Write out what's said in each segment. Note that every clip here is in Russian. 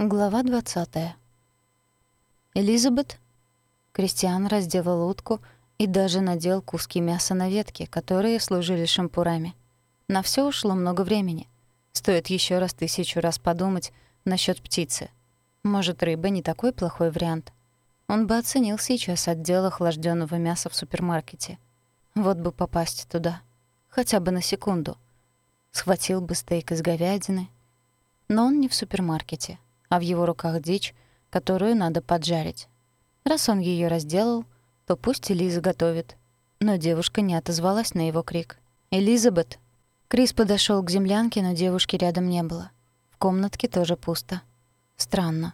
Глава 20. Элизабет. Кристиан разделал утку и даже надел куски мяса на ветке, которые служили шампурами. На все ушло много времени. Стоит еще раз тысячу раз подумать насчет птицы. Может, рыба не такой плохой вариант. Он бы оценил сейчас отдел охлажденного мяса в супермаркете. Вот бы попасть туда. Хотя бы на секунду. Схватил бы стейк из говядины. Но он не в супермаркете — а в его руках дичь, которую надо поджарить. Раз он ее разделал, то пусть Элиза готовит. Но девушка не отозвалась на его крик. «Элизабет!» Крис подошел к землянке, но девушки рядом не было. В комнатке тоже пусто. Странно.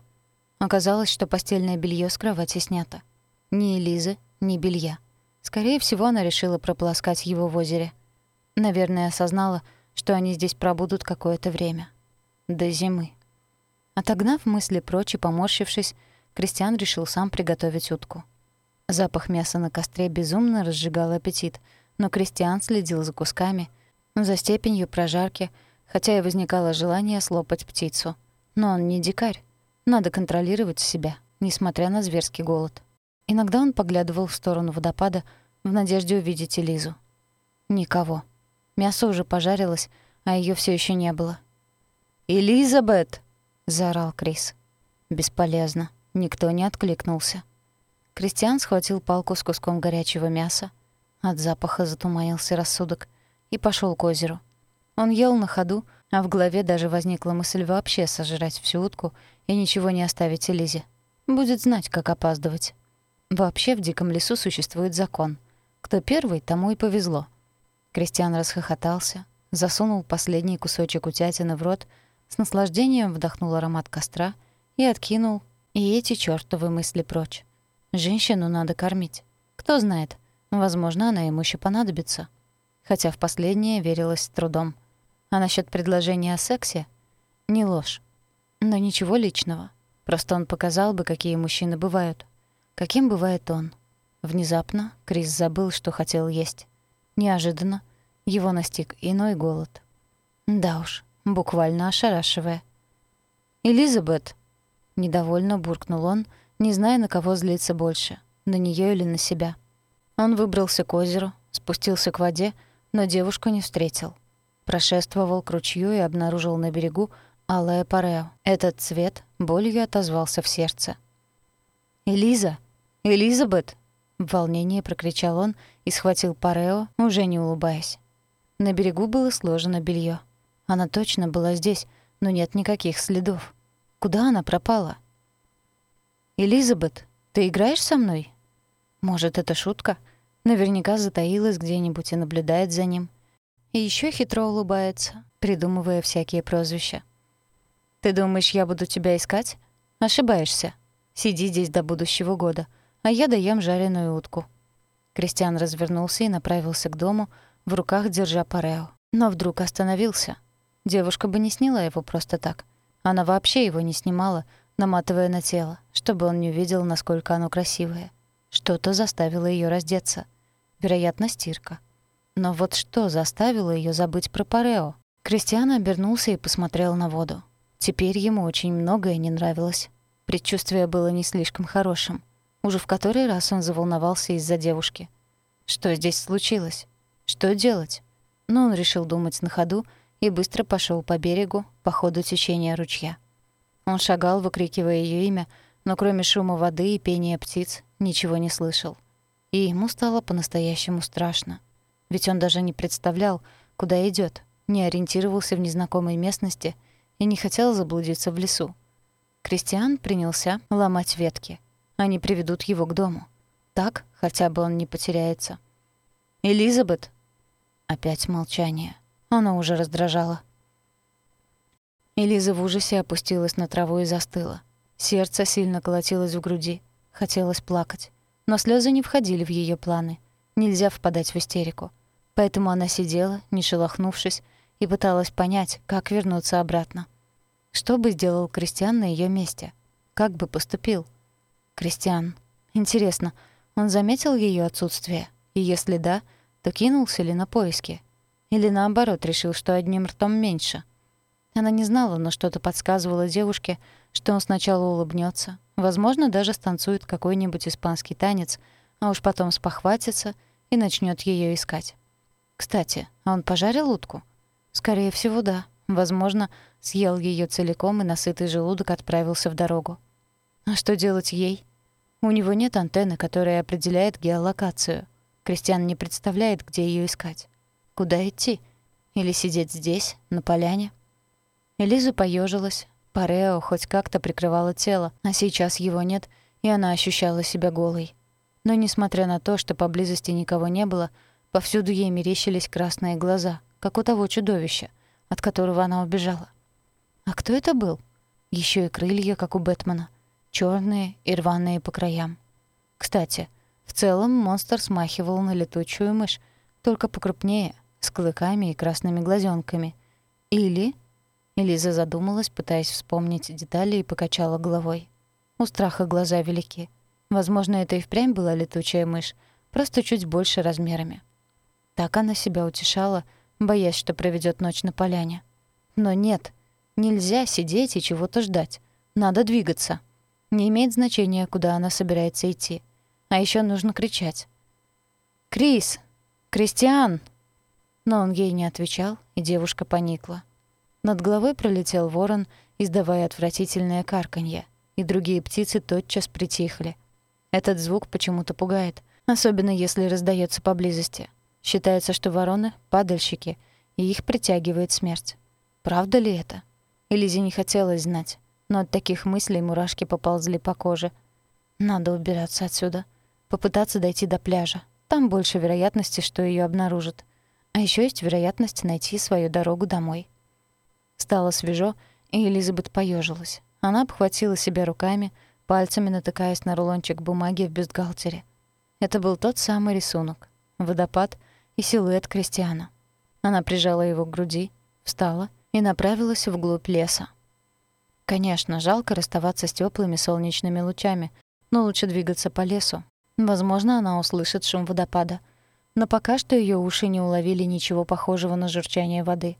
Оказалось, что постельное белье с кровати снято. Ни Элизы, ни белья. Скорее всего, она решила прополоскать его в озере. Наверное, осознала, что они здесь пробудут какое-то время. До зимы. Отогнав мысли прочь и поморщившись, Кристиан решил сам приготовить утку. Запах мяса на костре безумно разжигал аппетит, но Кристиан следил за кусками, за степенью прожарки, хотя и возникало желание слопать птицу. Но он не дикарь. Надо контролировать себя, несмотря на зверский голод. Иногда он поглядывал в сторону водопада в надежде увидеть Элизу. Никого. Мясо уже пожарилось, а ее все еще не было. «Элизабет!» — заорал Крис. Бесполезно. Никто не откликнулся. Кристиан схватил палку с куском горячего мяса. От запаха затуманился рассудок и пошел к озеру. Он ел на ходу, а в голове даже возникла мысль вообще сожрать всю утку и ничего не оставить Элизе. Будет знать, как опаздывать. Вообще в диком лесу существует закон. Кто первый, тому и повезло. Кристиан расхохотался, засунул последний кусочек утятины в рот — с наслаждением вдохнул аромат костра и откинул и эти чёртовы мысли прочь. Женщину надо кормить. Кто знает, возможно, она ему ещё понадобится. Хотя в последнее верилось с трудом. А насчёт предложения о сексе — не ложь. Но ничего личного. Просто он показал бы, какие мужчины бывают. Каким бывает он. Внезапно Крис забыл, что хотел есть. Неожиданно его настиг иной голод. Да уж, буквально ошарашивая. «Элизабет!» — недовольно буркнул он, не зная, на кого злиться больше, на неё или на себя. Он выбрался к озеру, спустился к воде, но девушку не встретил. Прошествовал к ручью и обнаружил на берегу алое парео. Этот цвет болью отозвался в сердце. «Элиза! Элизабет!» В волнении прокричал он и схватил парео, уже не улыбаясь. На берегу было сложено белье. Она точно была здесь, но нет никаких следов. Куда она пропала? «Элизабет, ты играешь со мной?» Может, это шутка? Наверняка затаилась где-нибудь и наблюдает за ним. И еще хитро улыбается, придумывая всякие прозвища. «Ты думаешь, я буду тебя искать? Ошибаешься. Сиди здесь до будущего года, а я доем жареную утку». Кристиан развернулся и направился к дому, в руках держа парео. Но вдруг остановился. Девушка бы не сняла его просто так. Она вообще его не снимала, наматывая на тело, чтобы он не увидел, насколько оно красивое. Что-то заставило ее раздеться. Вероятно, стирка. Но вот что заставило ее забыть про парео? Кристиан обернулся и посмотрел на воду. Теперь ему очень многое не нравилось. Предчувствие было не слишком хорошим. Уже в который раз он заволновался из-за девушки. Что здесь случилось? Что делать? Но он решил думать на ходу и быстро пошел по берегу, по ходу течения ручья. Он шагал, выкрикивая ее имя, но кроме шума воды и пения птиц ничего не слышал. И ему стало по-настоящему страшно. Ведь он даже не представлял, куда идет, не ориентировался в незнакомой местности и не хотел заблудиться в лесу. Кристиан принялся ломать ветки. Они приведут его к дому. Так хотя бы он не потеряется. «Элизабет!» Опять молчание. Оно уже раздражало. Элиза в ужасе опустилась на траву и застыла. Сердце сильно колотилось в груди. Хотелось плакать. Но слезы не входили в ее планы. Нельзя впадать в истерику. Поэтому она сидела, не шелохнувшись, и пыталась понять, как вернуться обратно. Что бы сделал Кристиан на ее месте? Как бы поступил? Кристиан. Интересно, он заметил ее отсутствие? И если да, то кинулся ли на поиски? Или наоборот, решил, что одним ртом меньше. Она не знала, но что-то подсказывало девушке, что он сначала улыбнется, возможно, даже станцует какой-нибудь испанский танец, а уж потом спохватится и начнет ее искать. Кстати, а он пожарил утку? Скорее всего, да. Возможно, съел ее целиком и на сытый желудок отправился в дорогу. А что делать ей? У него нет антенны, которая определяет геолокацию. Кристиан не представляет, где ее искать. Куда идти? Или сидеть здесь, на поляне? Элиза поежилась. Парео хоть как-то прикрывало тело, а сейчас его нет, и она ощущала себя голой. Но несмотря на то, что поблизости никого не было, повсюду ей мерещились красные глаза, как у того чудовища, от которого она убежала. А кто это был? Еще и крылья, как у Бэтмена, черные и рваные по краям. Кстати, в целом монстр смахивал на летучую мышь, только покрупнее, с клыками и красными глазенками. Или... Элиза задумалась, пытаясь вспомнить детали, и покачала головой. У страха глаза велики. Возможно, это и впрямь была летучая мышь, просто чуть больше размерами. Так она себя утешала, боясь, что проведет ночь на поляне. Но нет, нельзя сидеть и чего-то ждать. Надо двигаться. Не имеет значения, куда она собирается идти. А еще нужно кричать. «Крис! Кристиан!» Но он ей не отвечал, и девушка поникла. Над головой пролетел ворон, издавая отвратительное карканье, и другие птицы тотчас притихли. Этот звук почему-то пугает, особенно если раздается поблизости. Считается, что вороны — падальщики, и их притягивает смерть. Правда ли это? Элизе не хотелось знать, но от таких мыслей мурашки поползли по коже. Надо убираться отсюда. Попытаться дойти до пляжа. Там больше вероятности, что ее обнаружат. А еще есть вероятность найти свою дорогу домой. Стало свежо, и Элизабет поежилась. Она обхватила себя руками, пальцами натыкаясь на рулончик бумаги в бюстгальтере. Это был тот самый рисунок. Водопад и силуэт Кристиана. Она прижала его к груди, встала и направилась вглубь леса. Конечно, жалко расставаться с теплыми солнечными лучами, но лучше двигаться по лесу. Возможно, она услышит шум водопада. Но пока что ее уши не уловили ничего похожего на журчание воды.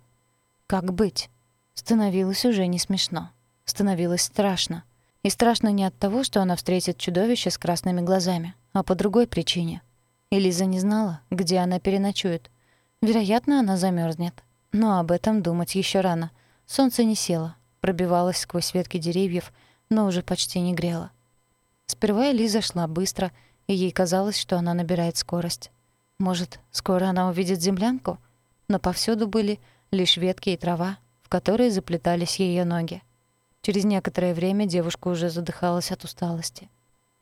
Как быть? Становилось уже не смешно. Становилось страшно. И страшно не от того, что она встретит чудовище с красными глазами, а по другой причине — Элиза не знала, где она переночует. Вероятно, она замерзнет. Но об этом думать еще рано. Солнце не село, пробивалось сквозь ветки деревьев, но уже почти не грело. Сперва Элиза шла быстро, и ей казалось, что она набирает скорость. Может, скоро она увидит землянку? Но повсюду были лишь ветки и трава, в которые заплетались ее ноги. Через некоторое время девушка уже задыхалась от усталости.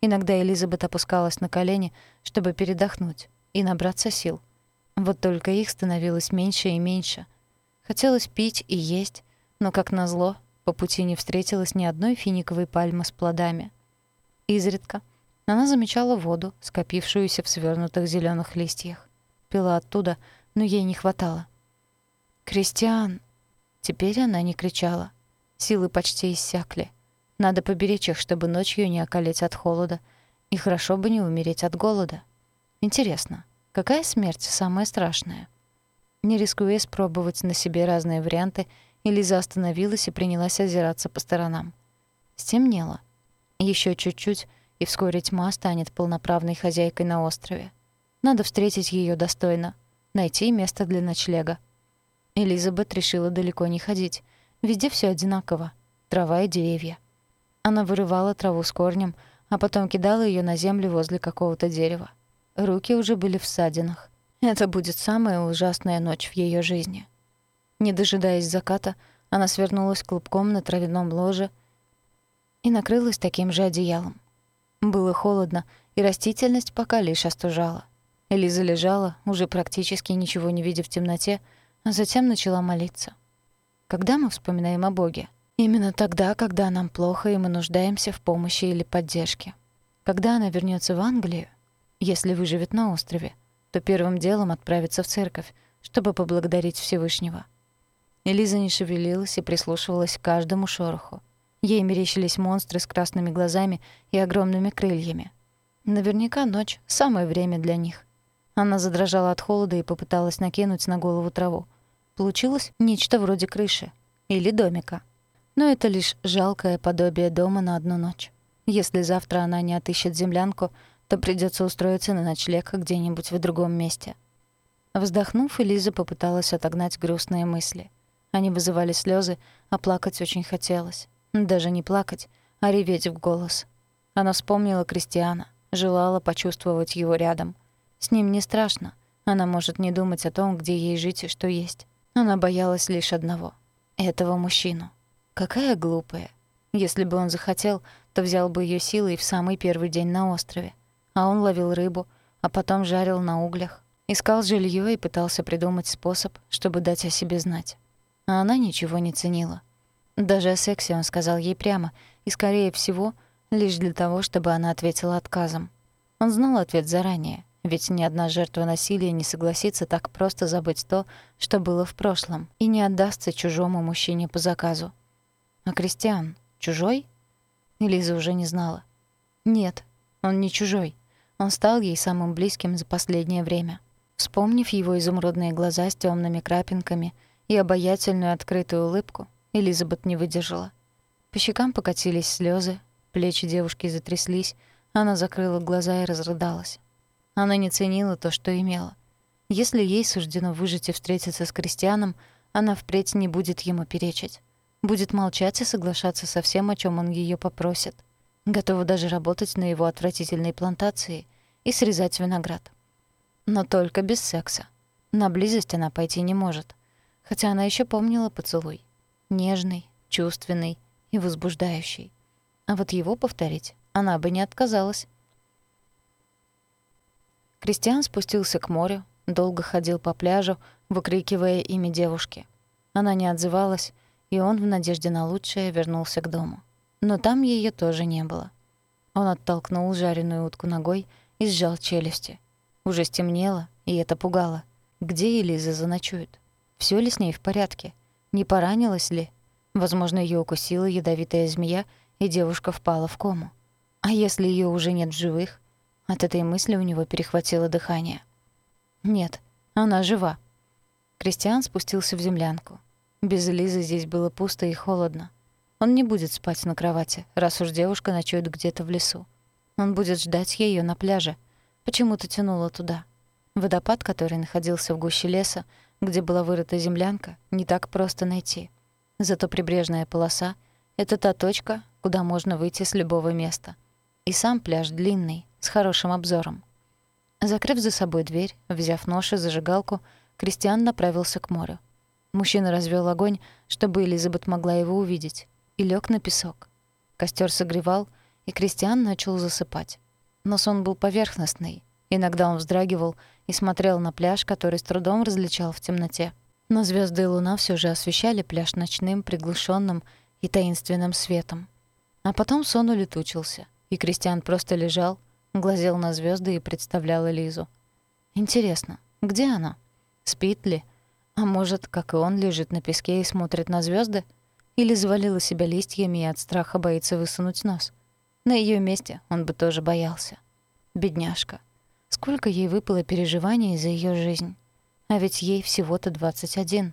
Иногда Элизабет опускалась на колени, чтобы передохнуть и набраться сил. Вот только их становилось меньше и меньше. Хотелось пить и есть, но, как назло, по пути не встретилось ни одной финиковой пальмы с плодами. Изредка она замечала воду, скопившуюся в свернутых зеленых листьях. Пила оттуда, но ей не хватало. «Кристиан!» Теперь она не кричала. Силы почти иссякли. Надо поберечь их, чтобы ночью не околеть от холода. И хорошо бы не умереть от голода. Интересно, какая смерть самая страшная? Не рискуя спробовать на себе разные варианты, Элиза остановилась и принялась озираться по сторонам. Стемнело. Еще чуть-чуть, и вскоре тьма станет полноправной хозяйкой на острове. Надо встретить ее достойно, найти место для ночлега. Элизабет решила далеко не ходить. Везде все одинаково. Трава и деревья. Она вырывала траву с корнем, а потом кидала ее на землю возле какого-то дерева. Руки уже были в ссадинах. Это будет самая ужасная ночь в ее жизни. Не дожидаясь заката, она свернулась клубком на травяном ложе и накрылась таким же одеялом. Было холодно, и растительность пока лишь остужала. Элиза лежала, уже практически ничего не видя в темноте, а затем начала молиться. Когда мы вспоминаем о Боге? Именно тогда, когда нам плохо, и мы нуждаемся в помощи или поддержке. Когда она вернется в Англию, если выживет на острове, то первым делом отправится в церковь, чтобы поблагодарить Всевышнего. Элиза не шевелилась и прислушивалась к каждому шороху. Ей мерещились монстры с красными глазами и огромными крыльями. Наверняка ночь — самое время для них. Она задрожала от холода и попыталась накинуть на голову траву. Получилось нечто вроде крыши или домика — Но это лишь жалкое подобие дома на одну ночь. Если завтра она не отыщет землянку, то придется устроиться на ночлег где-нибудь в другом месте. Вздохнув, Элиза попыталась отогнать грустные мысли. Они вызывали слезы, а плакать очень хотелось. Даже не плакать, а реветь в голос. Она вспомнила Кристиана, желала почувствовать его рядом. С ним не страшно. Она может не думать о том, где ей жить и что есть. Она боялась лишь одного — этого мужчину. Какая глупая. Если бы он захотел, то взял бы ее силой в самый первый день на острове. А он ловил рыбу, а потом жарил на углях, искал жилье и пытался придумать способ, чтобы дать о себе знать. А она ничего не ценила. Даже о сексе он сказал ей прямо, и, скорее всего, лишь для того, чтобы она ответила отказом. Он знал ответ заранее, ведь ни одна жертва насилия не согласится так просто забыть то, что было в прошлом, и не отдастся чужому мужчине по заказу. А Кристиан чужой? Лиза уже не знала. Нет, он не чужой. Он стал ей самым близким за последнее время. Вспомнив его изумрудные глаза с темными крапинками и обаятельную открытую улыбку, Элизабет не выдержала. По щекам покатились слезы, плечи девушки затряслись, она закрыла глаза и разрыдалась. Она не ценила то, что имела. Если ей суждено выжить и встретиться с крестьяном, она впредь не будет ему перечить будет молчать и соглашаться со всем, о чем он ее попросит. Готова даже работать на его отвратительной плантации и срезать виноград. Но только без секса. На близость она пойти не может. Хотя она еще помнила поцелуй. Нежный, чувственный и возбуждающий. А вот его повторить она бы не отказалась. Кристиан спустился к морю, долго ходил по пляжу, выкрикивая имя девушки. Она не отзывалась, и он в надежде на лучшее вернулся к дому. Но там ее тоже не было. Он оттолкнул жареную утку ногой и сжал челюсти. Уже стемнело, и это пугало. Где Элиза заночует? Все ли с ней в порядке? Не поранилась ли? Возможно, ее укусила ядовитая змея, и девушка впала в кому. А если ее уже нет в живых? От этой мысли у него перехватило дыхание. Нет, она жива. Кристиан спустился в землянку. Без Лизы здесь было пусто и холодно. Он не будет спать на кровати, раз уж девушка ночует где-то в лесу. Он будет ждать ее на пляже. Почему-то тянуло туда. Водопад, который находился в гуще леса, где была вырыта землянка, не так просто найти. Зато прибрежная полоса — это та точка, куда можно выйти с любого места. И сам пляж длинный, с хорошим обзором. Закрыв за собой дверь, взяв нож и зажигалку, Кристиан направился к морю. Мужчина развел огонь, чтобы Элизабет могла его увидеть, и лег на песок. Костер согревал, и Кристиан начал засыпать. Но сон был поверхностный. Иногда он вздрагивал и смотрел на пляж, который с трудом различал в темноте. Но звезды и луна все же освещали пляж ночным, приглушенным и таинственным светом. А потом сон улетучился, и Кристиан просто лежал, глазел на звезды и представлял Элизу. Интересно, где она? Спит ли? А может, как и он, лежит на песке и смотрит на звезды, Или завалила себя листьями и от страха боится высунуть нос? На ее месте он бы тоже боялся. Бедняжка. Сколько ей выпало переживаний за ее жизнь. А ведь ей всего-то 21.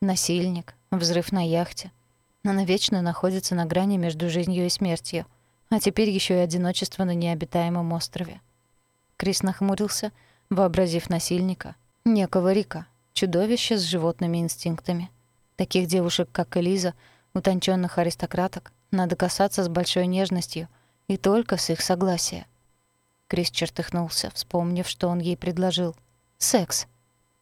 Насильник, взрыв на яхте. Она вечно находится на грани между жизнью и смертью. А теперь еще и одиночество на необитаемом острове. Крис нахмурился, вообразив насильника, некого Рика, чудовище с животными инстинктами. Таких девушек, как Элиза, утонченных аристократок, надо касаться с большой нежностью и только с их согласия. Крис чертыхнулся, вспомнив, что он ей предложил. Секс.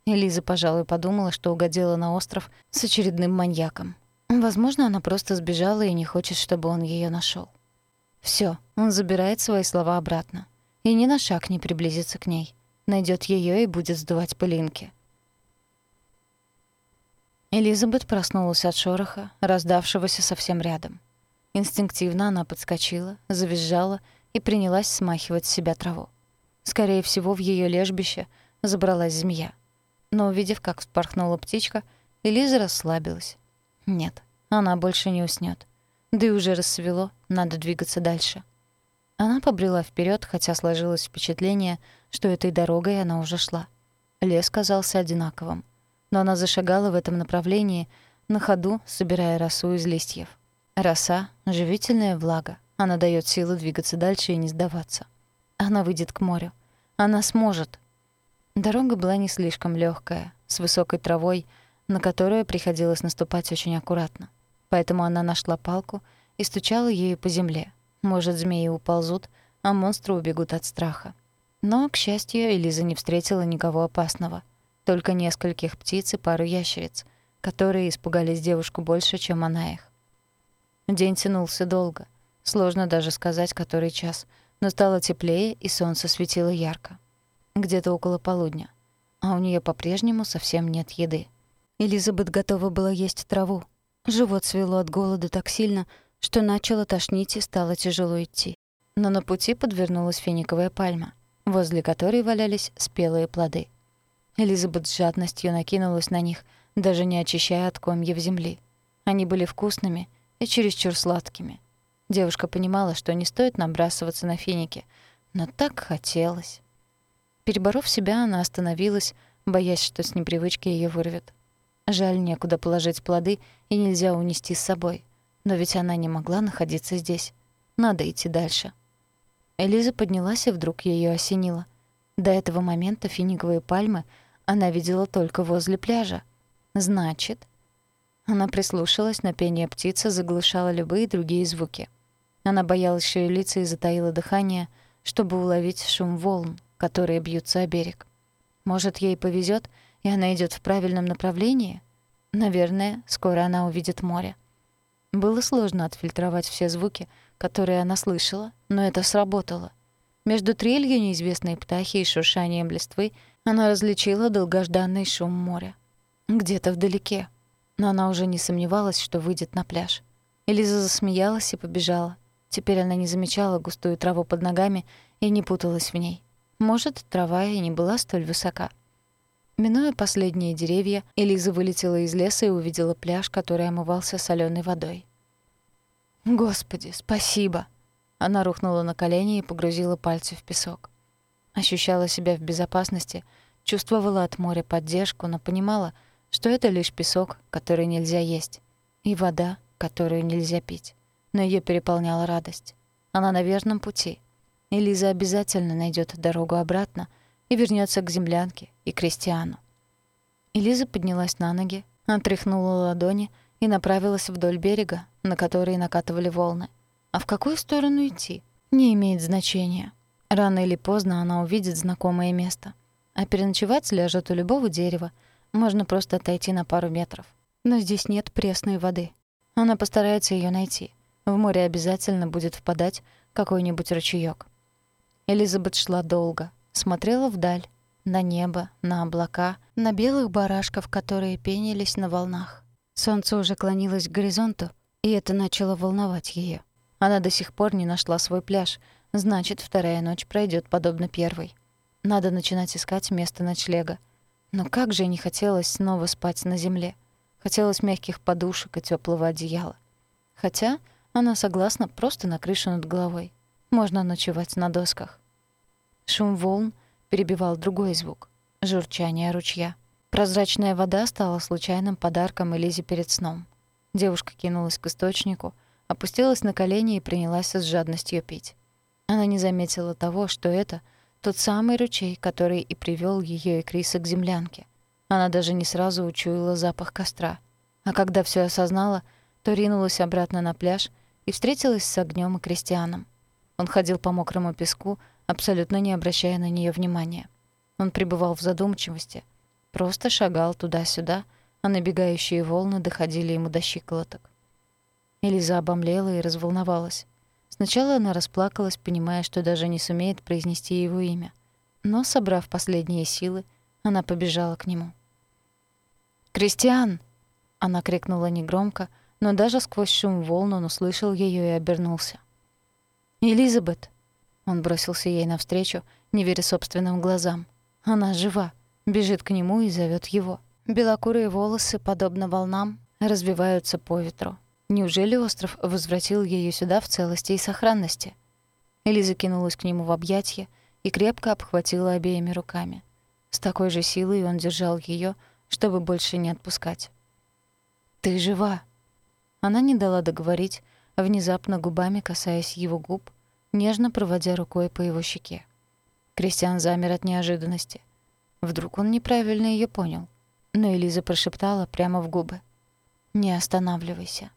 Элиза, пожалуй, подумала, что угодила на остров с очередным маньяком. Возможно, она просто сбежала и не хочет, чтобы он ее нашел. Все, он забирает свои слова обратно. И ни на шаг не приблизится к ней. Найдет ее и будет сдувать пылинки. Элизабет проснулась от шороха, раздавшегося совсем рядом. Инстинктивно она подскочила, завизжала и принялась смахивать с себя траву. Скорее всего, в ее лежбище забралась змея. Но, увидев, как вспорхнула птичка, Элиза расслабилась. Нет, она больше не уснет. Да и уже рассвело, надо двигаться дальше. Она побрела вперед, хотя сложилось впечатление, что этой дорогой она уже шла. Лес казался одинаковым но она зашагала в этом направлении, на ходу собирая росу из листьев. Роса — живительная влага. Она дает силу двигаться дальше и не сдаваться. Она выйдет к морю. Она сможет. Дорога была не слишком легкая, с высокой травой, на которую приходилось наступать очень аккуратно. Поэтому она нашла палку и стучала ею по земле. Может, змеи уползут, а монстры убегут от страха. Но, к счастью, Элиза не встретила никого опасного. Только нескольких птиц и пару ящериц, которые испугались девушку больше, чем она их. День тянулся долго. Сложно даже сказать, который час. Но стало теплее, и солнце светило ярко. Где-то около полудня. А у нее по-прежнему совсем нет еды. Элизабет готова была есть траву. Живот свело от голода так сильно, что начало тошнить и стало тяжело идти. Но на пути подвернулась финиковая пальма, возле которой валялись спелые плоды. Элизабет с жадностью накинулась на них, даже не очищая от комьев земли. Они были вкусными и чересчур сладкими. Девушка понимала, что не стоит набрасываться на финики, но так хотелось. Переборов себя, она остановилась, боясь, что с непривычки ее вырвет. Жаль, некуда положить плоды и нельзя унести с собой. Но ведь она не могла находиться здесь. Надо идти дальше. Элиза поднялась, и вдруг ее осенило. До этого момента финиковые пальмы она видела только возле пляжа. Значит... Она прислушалась, но пение птицы заглушало любые другие звуки. Она боялась шевелиться и затаила дыхание, чтобы уловить шум волн, которые бьются о берег. Может, ей повезет, и она идет в правильном направлении? Наверное, скоро она увидит море. Было сложно отфильтровать все звуки, которые она слышала, но это сработало. Между трелью неизвестной птахи и шуршанием листвы она различила долгожданный шум моря. Где-то вдалеке. Но она уже не сомневалась, что выйдет на пляж. Элиза засмеялась и побежала. Теперь она не замечала густую траву под ногами и не путалась в ней. Может, трава и не была столь высока. Минуя последние деревья, Элиза вылетела из леса и увидела пляж, который омывался соленой водой. «Господи, спасибо!» Она рухнула на колени и погрузила пальцы в песок. Ощущала себя в безопасности, чувствовала от моря поддержку, но понимала, что это лишь песок, который нельзя есть, и вода, которую нельзя пить. Но ее переполняла радость. Она на верном пути. Элиза обязательно найдет дорогу обратно — и вернется к землянке и крестьяну. Элиза поднялась на ноги, отряхнула ладони и направилась вдоль берега, на который накатывали волны. А в какую сторону идти? Не имеет значения. Рано или поздно она увидит знакомое место. А переночевать ляжет у любого дерева. Можно просто отойти на пару метров. Но здесь нет пресной воды. Она постарается ее найти. В море обязательно будет впадать какой-нибудь ручеёк. Элизабет шла долго, смотрела вдаль, на небо, на облака, на белых барашков, которые пенились на волнах. Солнце уже клонилось к горизонту, и это начало волновать ее. Она до сих пор не нашла свой пляж, значит, вторая ночь пройдет подобно первой. Надо начинать искать место ночлега. Но как же не хотелось снова спать на земле. Хотелось мягких подушек и теплого одеяла. Хотя она согласна просто на крышу над головой. Можно ночевать на досках. Шум волн перебивал другой звук — журчание ручья. Прозрачная вода стала случайным подарком Элизе перед сном. Девушка кинулась к источнику, опустилась на колени и принялась с жадностью пить. Она не заметила того, что это тот самый ручей, который и привел ее и Криса к землянке. Она даже не сразу учуяла запах костра. А когда все осознала, то ринулась обратно на пляж и встретилась с огнем и крестьяном. Он ходил по мокрому песку, абсолютно не обращая на нее внимания. Он пребывал в задумчивости, просто шагал туда-сюда, а набегающие волны доходили ему до щиколоток. Элиза обомлела и разволновалась. Сначала она расплакалась, понимая, что даже не сумеет произнести его имя. Но, собрав последние силы, она побежала к нему. «Кристиан!» Она крикнула негромко, но даже сквозь шум волн он услышал ее и обернулся. «Элизабет!» Он бросился ей навстречу, не веря собственным глазам. Она жива, бежит к нему и зовет его. Белокурые волосы, подобно волнам, разбиваются по ветру. Неужели остров возвратил ее сюда в целости и сохранности? Элиза кинулась к нему в объятья и крепко обхватила обеими руками. С такой же силой он держал ее, чтобы больше не отпускать. Ты жива!» Она не дала договорить, внезапно губами касаясь его губ, нежно проводя рукой по его щеке. Кристиан замер от неожиданности. Вдруг он неправильно ее понял. Но Элиза прошептала прямо в губы. «Не останавливайся.